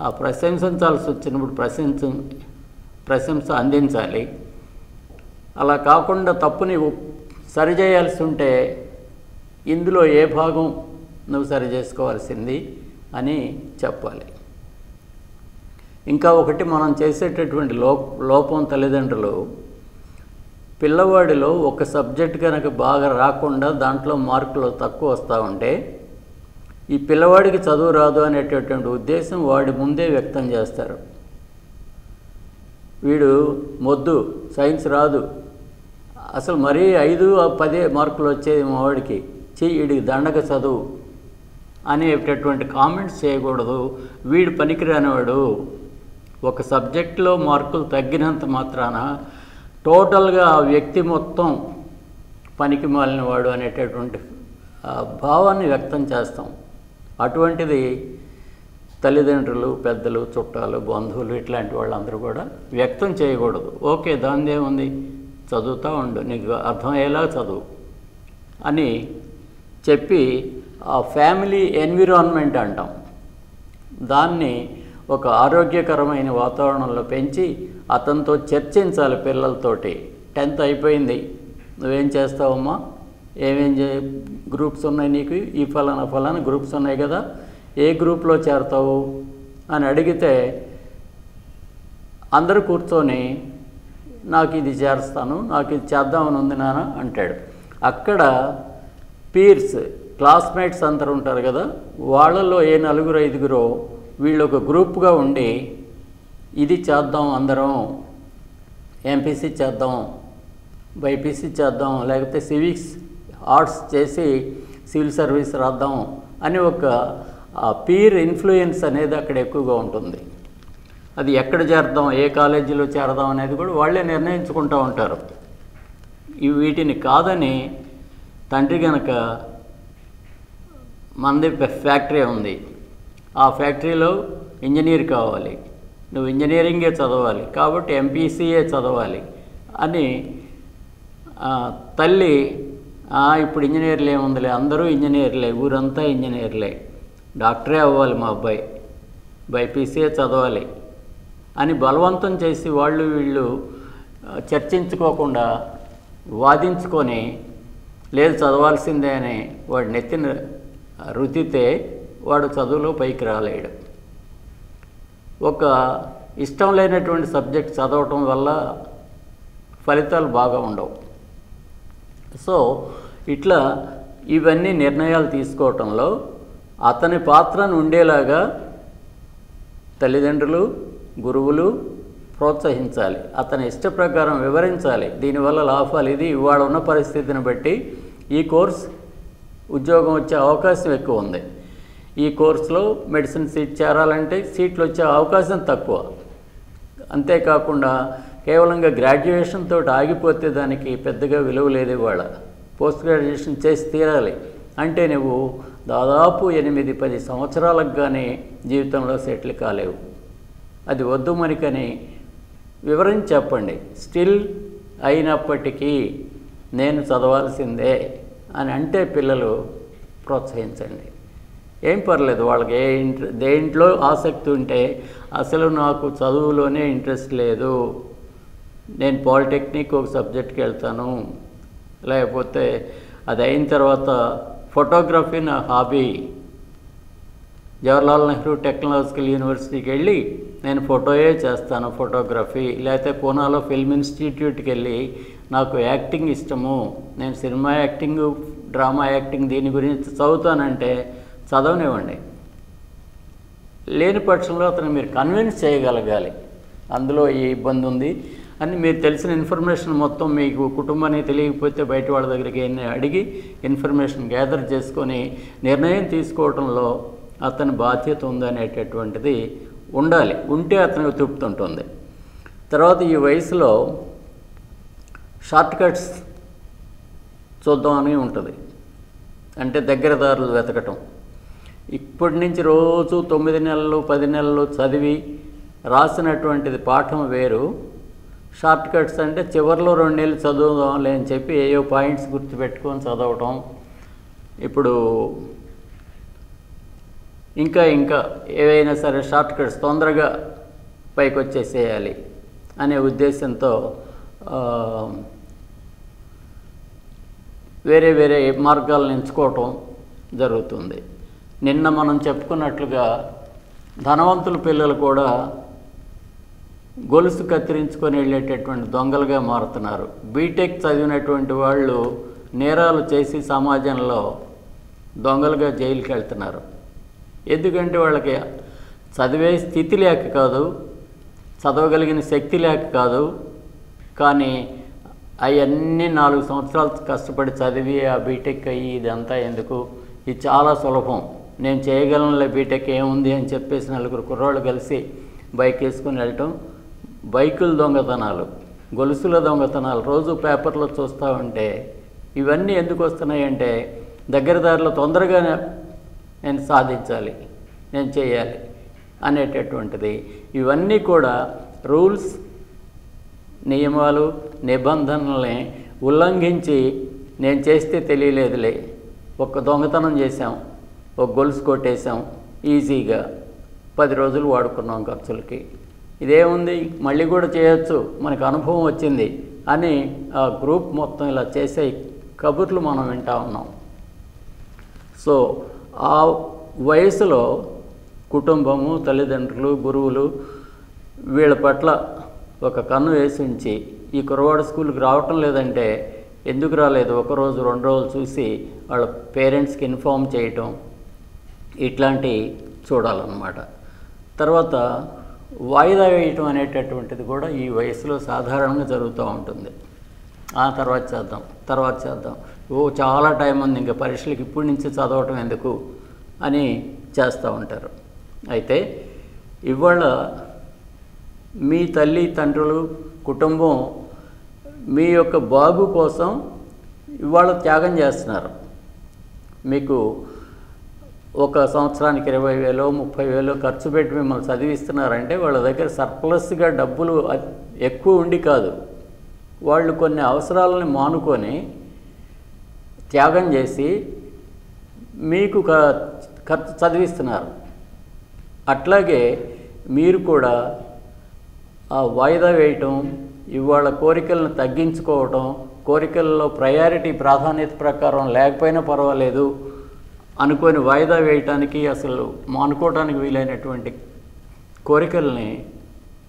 ఆ ప్రశంసించాల్సి వచ్చినప్పుడు ప్రశంస ప్రశంస అందించాలి. అలా కాకుండా తప్పుని సరిచేయాల్సి ఉంటే ఇందులో ఏ భాగం నువ్వు సరి చేసుకోవాల్సింది అని చెప్పాలి. ఇంకా ఒకటి మనం చేసేటటువంటి లో లోపం తల్లిదండ్రులు పిల్లవాడిలో ఒక సబ్జెక్ట్ కనుక బాగా రాకుండా దాంట్లో మార్కులు తక్కువ వస్తూ ఉంటే ఈ పిల్లవాడికి చదువు రాదు అనేటటువంటి ఉద్దేశం వాడి ముందే వ్యక్తం చేస్తారు. వీడు మొద్దు సైన్స్ రాదు. అసలు మరీ ఐదు పదే మార్కులు వచ్చేది మా వాడికి చెయ్యి వీడికి దండగ చదువు అనేటటువంటి కామెంట్స్ చేయకూడదు. వీడు పనికిరానివాడు. ఒక సబ్జెక్టులో మార్కులు తగ్గినంత మాత్రాన టోటల్గా ఆ వ్యక్తి మొత్తం పనికి మాలినవాడు అనేటటువంటి ఆ భావాన్ని వ్యక్తం చేస్తాం. అటువంటిది తల్లిదండ్రులు పెద్దలు చుట్టాలు బంధువులు ఇట్లాంటి వాళ్ళందరూ కూడా వ్యక్తం చేయకూడదు. ఓకే దాని ఏముంది? చదువుతూ ఉండు. నీకు అర్థమయ్యేలా చదువు అని చెప్పి ఆ ఫ్యామిలీ ఎన్విరాన్మెంట్ అంటాం. దాన్ని ఒక ఆరోగ్యకరమైన వాతావరణంలో పెంచి అతనితో చర్చించాలి పిల్లలతోటి. టెన్త్ అయిపోయింది. నువ్వేం చేస్తావమ్మా? ఏమేం గ్రూప్స్ ఉన్నాయి నీకు? ఈ ఫలానా ఫలానా గ్రూప్స్ ఉన్నాయి కదా. ఏ గ్రూప్లో చేరతావు? అని అడిగితే అందరూ కూర్చొని నాకు ఇది చేరుస్తాను నాకు ఇది చేద్దామని ఉంది నాన్న అంటాడు. అక్కడ పీర్స్ క్లాస్మేట్స్ అందరు ఉంటారు కదా. వాళ్ళలో ఏ నలుగురు ఐదుగురో వీళ్ళు ఒక గ్రూప్గా ఉండి ఇది చేద్దాం అందరం. ఎంపీసీ చేద్దాం. బైపీసీ చేద్దాం. లేకపోతే సివిక్స్ ఆర్ట్స్ చేసి సివిల్ సర్వీస్ రాద్దాం అని ఒక పీర్ ఇన్ఫ్లుయెన్స్ అనేది అక్కడ ఎక్కువగా ఉంటుంది. అది ఎక్కడ చేరదాం ఏ కాలేజీలో చేరదాం అనేది కూడా వాళ్ళే నిర్ణయించుకుంటూ ఉంటారు. వీటిని కాదని తండ్రి గనక మనది ఫ్యాక్టరీ ఉంది. ఆ ఫ్యాక్టరీలో ఇంజనీర్ కావాలి. నువ్వు ఇంజనీరింగే చదవాలి కాబట్టి ఎంపీసీఏ చదవాలి అని తల్లి ఇప్పుడు ఇంజనీర్లు ఏముందిలే అందరూ ఇంజనీర్లే ఊరంతా ఇంజనీర్లే. డాక్టరే అవ్వాలి మా అబ్బాయి బైపీసీఏ చదవాలి అని బలవంతం చేసి వాళ్ళు వీళ్ళు చర్చించుకోకుండా వాదించుకొని లేదు చదవాల్సిందే అని వాడు నెత్తిన రుద్దితే వాడు చదువులో పైకి రాలేడు. ఒక ఇష్టం లేనటువంటి సబ్జెక్ట్ చదవటం వల్ల ఫలితాలు బాగా ఉండవు. సో ఇట్లా ఇవన్నీ నిర్ణయాలు తీసుకోవటంలో అతని పాత్రను ఉండేలాగా తల్లిదండ్రులు గురువులు ప్రోత్సహించాలి. అతని ఇష్ట ప్రకారం వివరించాలి. దీనివల్ల లాభాలు ఇది. ఇవాళ ఉన్న పరిస్థితిని బట్టి ఈ కోర్స్ ఉద్యోగం వచ్చే అవకాశం ఎక్కువ ఉంది. ఈ కోర్సులో మెడిసిన్ సీట్ చేరాలంటే సీట్లు వచ్చే అవకాశం తక్కువ. అంతేకాకుండా కేవలంగా గ్రాడ్యుయేషన్ తోటి ఆగిపోతే దానికి పెద్దగా విలువ లేదు ఇవాళ. పోస్ట్ గ్రాడ్యుయేషన్ చేసి తీరాలి. అంటే నువ్వు దాదాపు ఎనిమిది పది సంవత్సరాలకు కానీ జీవితంలో సెటిల్ కాలేవు. అది వద్దు మనకని వివరించి చెప్పండి. స్టిల్ అయినప్పటికీ నేను చదవాల్సిందే అని అంటే పిల్లలు ప్రోత్సహించండి. ఏం పర్లేదు వాళ్ళకి ఏ ఇంట్రె దేంట్లో ఆసక్తి ఉంటే అసలు నాకు చదువులోనే ఇంట్రెస్ట్ లేదు. నేను పాలిటెక్నిక్ ఒక సబ్జెక్ట్కి వెళ్తాను. లేకపోతే అది అయిన తర్వాత ఫోటోగ్రఫీ నా హాబీ. జవహర్లాల్ నెహ్రూ టెక్నాలజికల్ యూనివర్సిటీకి వెళ్ళి నేను ఫోటోయే చేస్తాను ఫోటోగ్రఫీ. లేకపోతే పూనాలో ఫిల్మ్ ఇన్స్టిట్యూట్కి వెళ్ళి నాకు యాక్టింగ్ ఇష్టము. నేను సినిమా యాక్టింగ్ డ్రామా యాక్టింగ్ దీని గురించి చదువుతానంటే చదవనివ్వండి. లేని పక్షంలో అతను మీరు కన్విన్స్ చేయగలగాలి. అందులో ఈ ఇబ్బంది ఉంది అని మీరు తెలిసిన ఇన్ఫర్మేషన్ మొత్తం మీకు కుటుంబానికి తెలియకపోతే బయట వాళ్ళ దగ్గరికి అడిగి ఇన్ఫర్మేషన్ గ్యాదర్ చేసుకొని నిర్ణయం తీసుకోవడంలో అతని బాధ్యత ఉందనేటటువంటిది ఉండాలి. ఉంటే అతనికి తృప్తి ఉంటుంది. తర్వాత ఈ వయసులో షార్ట్ కట్స్ చూద్దామని ఉంటుంది. అంటే దగ్గర దారులు వెతకటం. ఇప్పటి నుంచి రోజు తొమ్మిది నెలలు పది నెలలు చదివి రాసినటువంటిది పాఠం వేరు. షార్ట్ కట్స్ అంటే చివరిలో రెండేళ్ళు చదువుదాంలే అని చెప్పి ఏయో పాయింట్స్ గుర్తుపెట్టుకొని చదవటం. ఇప్పుడు ఇంకా ఇంకా ఏవైనా సరే షార్ట్ కట్స్ తొందరగా పైకి వచ్చేసేయాలి అనే ఉద్దేశంతో వేరే వేరే మార్గాలను ఎంచుకోవటం జరుగుతుంది. నిన్న మనం చెప్పుకున్నట్లుగా ధనవంతుల పిల్లలు కూడా గొలుసు కత్తిరించుకొని వెళ్ళేటటువంటి దొంగలుగా మారుతున్నారు. బీటెక్ చదివినటువంటి వాళ్ళు నేరాలు చేసి సమాజంలో దొంగలుగా జైలుకి వెళ్తున్నారు. ఎందుకంటే వాళ్ళకి చదివే స్థితి లేక కాదు చదవగలిగిన శక్తి లేక కాదు. కానీ అవన్నీ నాలుగు సంవత్సరాలు కష్టపడి చదివి ఆ బీటెక్ అయ్యి ఇదంతా ఎందుకు? ఇది చాలా సులభం. నేను చేయగలనులే బీటెక్ ఏముంది అని చెప్పేసి నలుగురు కుర్రాళ్ళు కలిసి బైక్ వేసుకుని వెళ్ళటం. బైకుల దొంగతనాలు గొలుసుల దొంగతనాలు రోజు పేపర్లో చూస్తూ ఉంటే ఇవన్నీ ఎందుకు వస్తున్నాయంటే దగ్గర దారిలో తొందరగా నేను సాధించాలి నేను చేయాలి అనేటటువంటిది. ఇవన్నీ కూడా రూల్స్ నియమాలు నిబంధనల్ని ఉల్లంఘించి నేను చేస్తే తెలియలేదులే. ఒక దొంగతనం చేసాం ఒక గొలుసు కొట్టేసాం ఈజీగా పది రోజులు వాడుకున్నాం ఖర్చులకి. ఇదేముంది? మళ్ళీ కూడా చేయొచ్చు. మనకు అనుభవం వచ్చింది. అని ఆ గ్రూప్ మొత్తం ఇలా చేసే కబుర్లు మనం వింటా ఉన్నాం. సో ఆ వయసులో కుటుంబము తల్లిదండ్రులు గురువులు వీళ్ళ పట్ల ఒక కన్ను వేసి ఉంచి ఈ కురవాడ స్కూల్కి రావటం లేదంటే ఎందుకు రాలేదు? ఒకరోజు రెండు రోజులు చూసి వాళ్ళ పేరెంట్స్కి ఇన్ఫామ్ చేయటం ఇట్లాంటివి చూడాలన్నమాట. తర్వాత వాయిదా వేయటం అనేటటువంటిది కూడా ఈ వయసులో సాధారణంగా జరుగుతూ ఉంటుంది. ఆ తర్వాత చేద్దాం తర్వాత చేద్దాం. ఓ చాలా టైం ఉంది ఇంకా పరీక్షలకు ఇప్పటి నుంచి చదవటం ఎందుకు అని చేస్తూ ఉంటారు. అయితే ఇవాళ మీ తల్లి తండ్రులు కుటుంబం మీ యొక్క బాగు కోసం ఇవాళ త్యాగం చేస్తున్నారు. మీకు ఒక సంవత్సరానికి ఇరవై వేలో ముప్పై వేలో ఖర్చు పెట్టి మిమ్మల్ని చదివిస్తున్నారంటే వాళ్ళ దగ్గర సర్ప్లస్గా డబ్బులు ఎక్కువ ఉండి కాదు. వాళ్ళు కొన్ని అవసరాలని మానుకొని త్యాగం చేసి మీకు ఖర్చు చదివిస్తున్నారు. అట్లాగే మీరు కూడా ఆ వాయిదా వేయటం ఇవాళ కోరికలను తగ్గించుకోవటం కోరికల్లో ప్రయారిటీ ప్రాధాన్యత ప్రకారం లేకపోయినా పర్వాలేదు అనుకొని వాయిదా వేయటానికి అసలు మానుకోవటానికి వీలైనటువంటి కోరికల్ని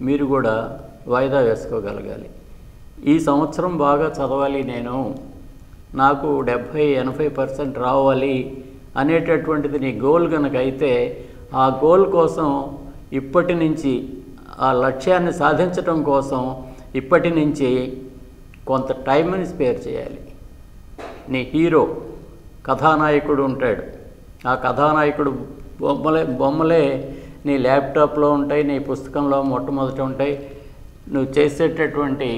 మీరు కూడా వాయిదా వేసుకోగలగాలి. ఈ సంవత్సరం బాగా చదవాలి నేను. నాకు డెబ్భై ఎనభై పర్సెంట్ రావాలి అనేటటువంటిది నీ గోల్ కనుక అయితే ఆ గోల్ కోసం ఇప్పటి నుంచి ఆ లక్ష్యాన్ని సాధించటం కోసం ఇప్పటి నుంచి కొంత టైంని స్పేర్ చేయాలి. నీ హీరో కథానాయకుడు ఉంటాడు. ఆ కథానాయకుడు బొమ్మలే బొమ్మలే నీ ల్యాప్టాప్లో ఉంటాయి నీ పుస్తకంలో మొట్టమొదట ఉంటాయి. నువ్వు చేసేటటువంటి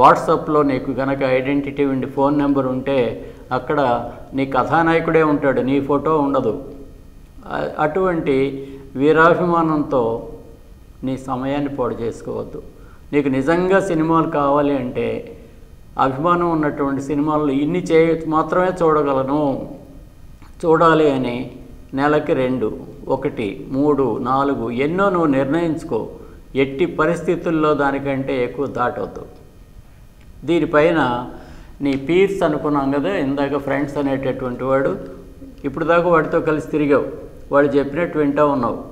వాట్సాప్లో నీకు గనక ఐడెంటిటీ ఉండి ఫోన్ నెంబర్ ఉంటే అక్కడ నీ కథానాయకుడే ఉంటాడు నీ ఫోటో ఉండదు. అటువంటి వీరాభిమానంతో నీ సమయాన్ని పాడు చేసుకోవద్దు. నీకు నిజంగా సినిమాలు కావాలి అంటే అభిమానం ఉన్నటువంటి సినిమాలు ఇన్ని చేయ మాత్రమే చూడగలను. చూడాలి అని నెలకి రెండు ఒకటి మూడు నాలుగు ఎన్నో నువ్వు నిర్ణయించుకో. ఎట్టి పరిస్థితుల్లో దానికంటే ఎక్కువ దాటవద్దు దీనిపైన నీ పీర్స్ అనుకున్నాం కదా ఇందాక ఫ్రెండ్స్ అనేటటువంటి వాడు ఇప్పుడు దాకా వాడితో కలిసి తిరిగావు. వాడు చెప్పినట్టు వింటూ ఉన్నావు.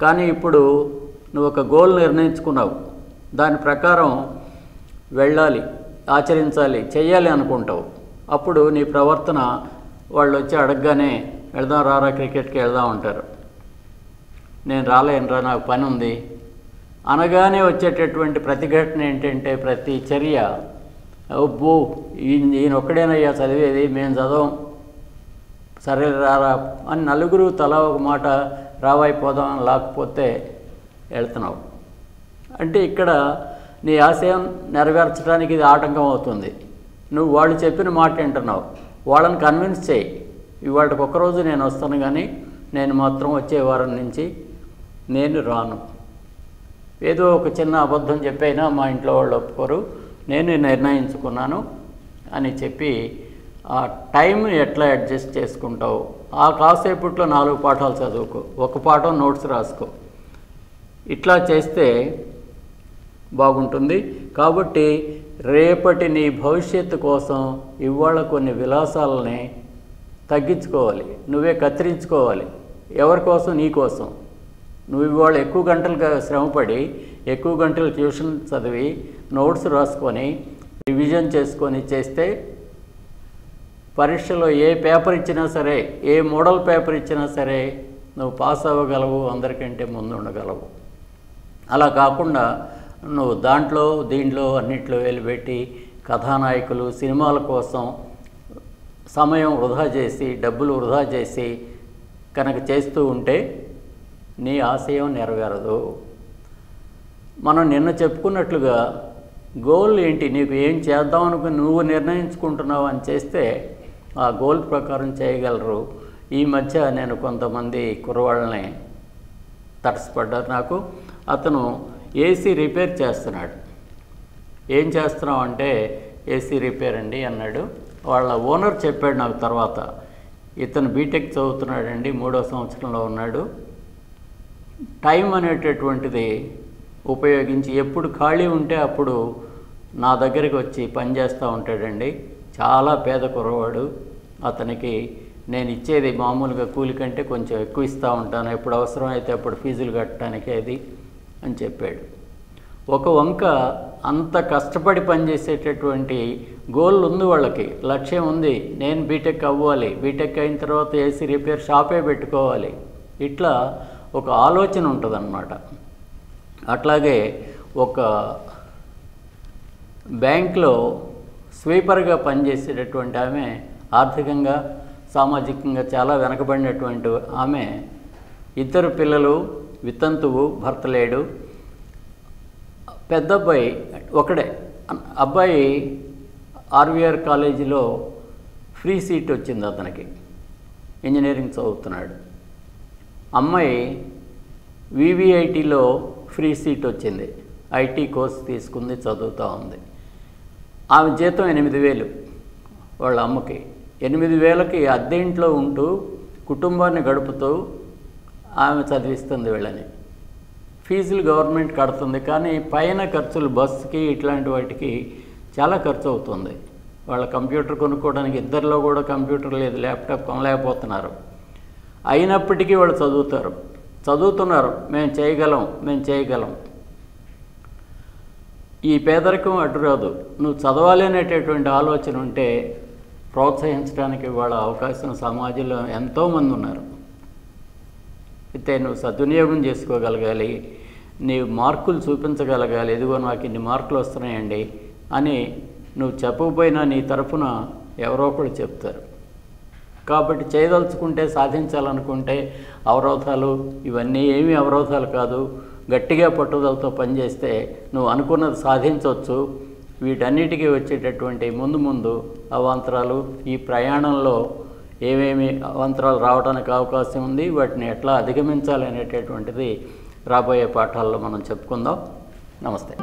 కానీ ఇప్పుడు నువ్వు ఒక గోల్ నిర్ణయించుకున్నావు. దాని ప్రకారం వెళ్ళాలి ఆచరించాలి చేయాలి అనుకుంటావు. అప్పుడు నీ ప్రవర్తన వాళ్ళు వచ్చి అడగగానే వెళ్దాం రారా క్రికెట్కి వెళదాం అంటారు. నేను రాలేనురా నాకు పని ఉంది. అనగానే వచ్చేటటువంటి ప్రతిఘటన ఏంటంటే ప్రతి చర్య అబ్బో ఈయన ఈయన ఒక్కడేనయ్యా చదివేది మేము చదవం. సరే రారా అని నలుగురు తలా ఒక మాట రావైపోదాం అని లేకపోతే వెళ్తున్నావు. అంటే ఇక్కడ నీ ఆశయం నెరవేర్చడానికి ఇది ఆటంకం అవుతుంది. నువ్వు వాళ్ళు చెప్పిన మాట వింటున్నావు. వాళ్ళని కన్విన్స్ చేయి. ఇవాళకి ఒక్కరోజు నేను వస్తాను కానీ నేను మాత్రం వచ్చే వారం నుంచి నేను రాను. ఏదో ఒక చిన్న అబద్ధం చెప్పైనా మా ఇంట్లో వాళ్ళు ఒప్పుకోరు. నేను నిర్ణయించుకున్నాను అని చెప్పి ఆ టైం ఎట్లా అడ్జస్ట్ చేసుకుంటావు? ఆ కాసేపట్లో నాలుగు పాఠాలు చదువుకో. ఒక పాఠం నోట్స్ రాసుకో. ఇట్లా చేస్తే బాగుంటుంది. కాబట్టి రేపటి నీ భవిష్యత్తు కోసం ఇవాళ కొన్ని విలాసాలని తగ్గించుకోవాలి. నువ్వే కత్తిరించుకోవాలి. ఎవరి కోసం? నీ కోసం. నువ్వు ఇవాళ ఎక్కువ గంటలు శ్రమపడి ఎక్కువ గంటలు ట్యూషన్ చదివి నోట్స్ రాసుకొని రివిజన్ చేసుకొని చేస్తే పరీక్షలో ఏ పేపర్ ఇచ్చినా సరే ఏ మోడల్ పేపర్ ఇచ్చినా సరే నువ్వు పాస్ అవ్వగలవు అందరికంటే ముందు ఉండగలవు అలా కాకుండా నువ్వు దాంట్లో దీంట్లో అన్నింటిలో వెలిపెట్టి కథానాయకులు సినిమాల కోసం సమయం వృధా చేసి డబ్బులు వృధా చేసి కనుక చేస్తూ ఉంటే నీ ఆశయం నెరవేరదు. మనం నిన్న చెప్పుకున్నట్లుగా గోల్ ఏంటి? నీకు ఏం చేద్దాం అనుకుని నువ్వు నిర్ణయించుకుంటున్నావు అని చేస్తే ఆ గోల్ ప్రకారం చేయగలరు. ఈ మధ్య నేను కొంతమంది కుర్రవాళ్ళని తటస్పడ్డారు నాకు. అతను ఏసీ రిపేర్ చేస్తున్నాడు. ఏం చేస్తున్నావు అంటే ఏసీ రిపేర్ అండి అన్నాడు. వాళ్ళ ఓనర్ చెప్పాడు నాకు తర్వాత. ఇతను బీటెక్ చదువుతున్నాడండి మూడో సంవత్సరంలో ఉన్నాడు. టైం అనేటటువంటిది ఉపయోగించి ఎప్పుడు ఖాళీ ఉంటే అప్పుడు నా దగ్గరికి వచ్చి పనిచేస్తూ ఉంటాడండి. చాలా పేద కురవాడు అతనికి నేను ఇచ్చేది మామూలుగా కూలి కంటే కొంచెం ఎక్కువ ఇస్తూ ఉంటాను. ఎప్పుడు అవసరమైతే అప్పుడు ఫీజులు కట్టడానికి అది. అని చెప్పాడు. ఒక వంక అంత కష్టపడి పనిచేసేటటువంటి గోల్ ఉంది వాళ్ళకి. లక్ష్యం ఉంది. నేను బీటెక్ అవ్వాలి. బీటెక్ అయిన తర్వాత ఏసీ రిపేర్ షాపే పెట్టుకోవాలి. ఇట్లా ఒక ఆలోచన ఉంటుందన్నమాట. అట్లాగే ఒక బ్యాంక్లో స్వీపర్గా పనిచేసేటటువంటి ఆమె ఆర్థికంగా సామాజికంగా చాలా వెనకబడినటువంటి ఆమె ఇద్దరు పిల్లలు వితంతువు భర్త లేడు. పెద్ద అబ్బాయి ఒకడే. అబ్బాయి ఆర్వీఆర్ కాలేజీలో ఫ్రీ సీట్ వచ్చింది అతనికి. ఇంజనీరింగ్ చదువుతున్నాడు. అమ్మాయి వివిఐటిలో ఫ్రీ సీట్ వచ్చింది. ఐటీ కోర్స్ తీసుకుంది చదువుతూ ఉంది. ఆమె జీతం ఎనిమిది వేలు వాళ్ళ అమ్మకి. ఎనిమిది వేలకి అద్దె ఇంట్లో ఉంటూ కుటుంబాన్ని గడుపుతూ ఆమె చదివిస్తుంది వీళ్ళని. ఫీజులు గవర్నమెంట్ కడుతుంది కానీ పైన ఖర్చులు బస్సుకి ఇట్లాంటి వాటికి చాలా ఖర్చు అవుతుంది. వాళ్ళ కంప్యూటర్ కొనుక్కోవడానికి ఇద్దరిలో కూడా కంప్యూటర్ లేదు ల్యాప్టాప్ కొనలేకపోతున్నారు. అయినప్పటికీ వాళ్ళు చదువుతారు. చదువుతున్నారు మేము చేయగలం మేము చేయగలం. ఈ పేదరికం అడ్డురాదు నువ్వు చదవాలి అనేటటువంటి ఆలోచన ఉంటే ప్రోత్సహించడానికి వాళ్ళ అవకాశం సమాజంలో ఎంతోమంది ఉన్నారు. అయితే నువ్వు సద్వినియోగం చేసుకోగలగాలి నీ మార్కులు చూపించగలగాలి ఎదుగో నాకు ఇన్ని మార్కులు వస్తున్నాయండి అని నువ్వు చెప్పకపోయినా నీ తరఫున ఎవరో ఒకరు చెప్తారు. కాబట్టి చేయదలుచుకుంటే సాధించాలనుకుంటే అవరోధాలు ఇవన్నీ ఏమీ అవరోధాలు కాదు. గట్టిగా పట్టుదలతో పనిచేస్తే నువ్వు అనుకున్నది సాధించవచ్చు. వీటన్నిటికీ వచ్చేటటువంటి ముందు ముందు అవాంతరాలు ఈ ప్రయాణంలో ఏమేమి అవంతరాలు రావడానికి అవకాశం ఉంది వాటిని ఎట్లా అధిగమించాలి అనేటటువంటిది రాబోయే పాఠాల్లో మనం చెప్పుకుందాం. నమస్తే.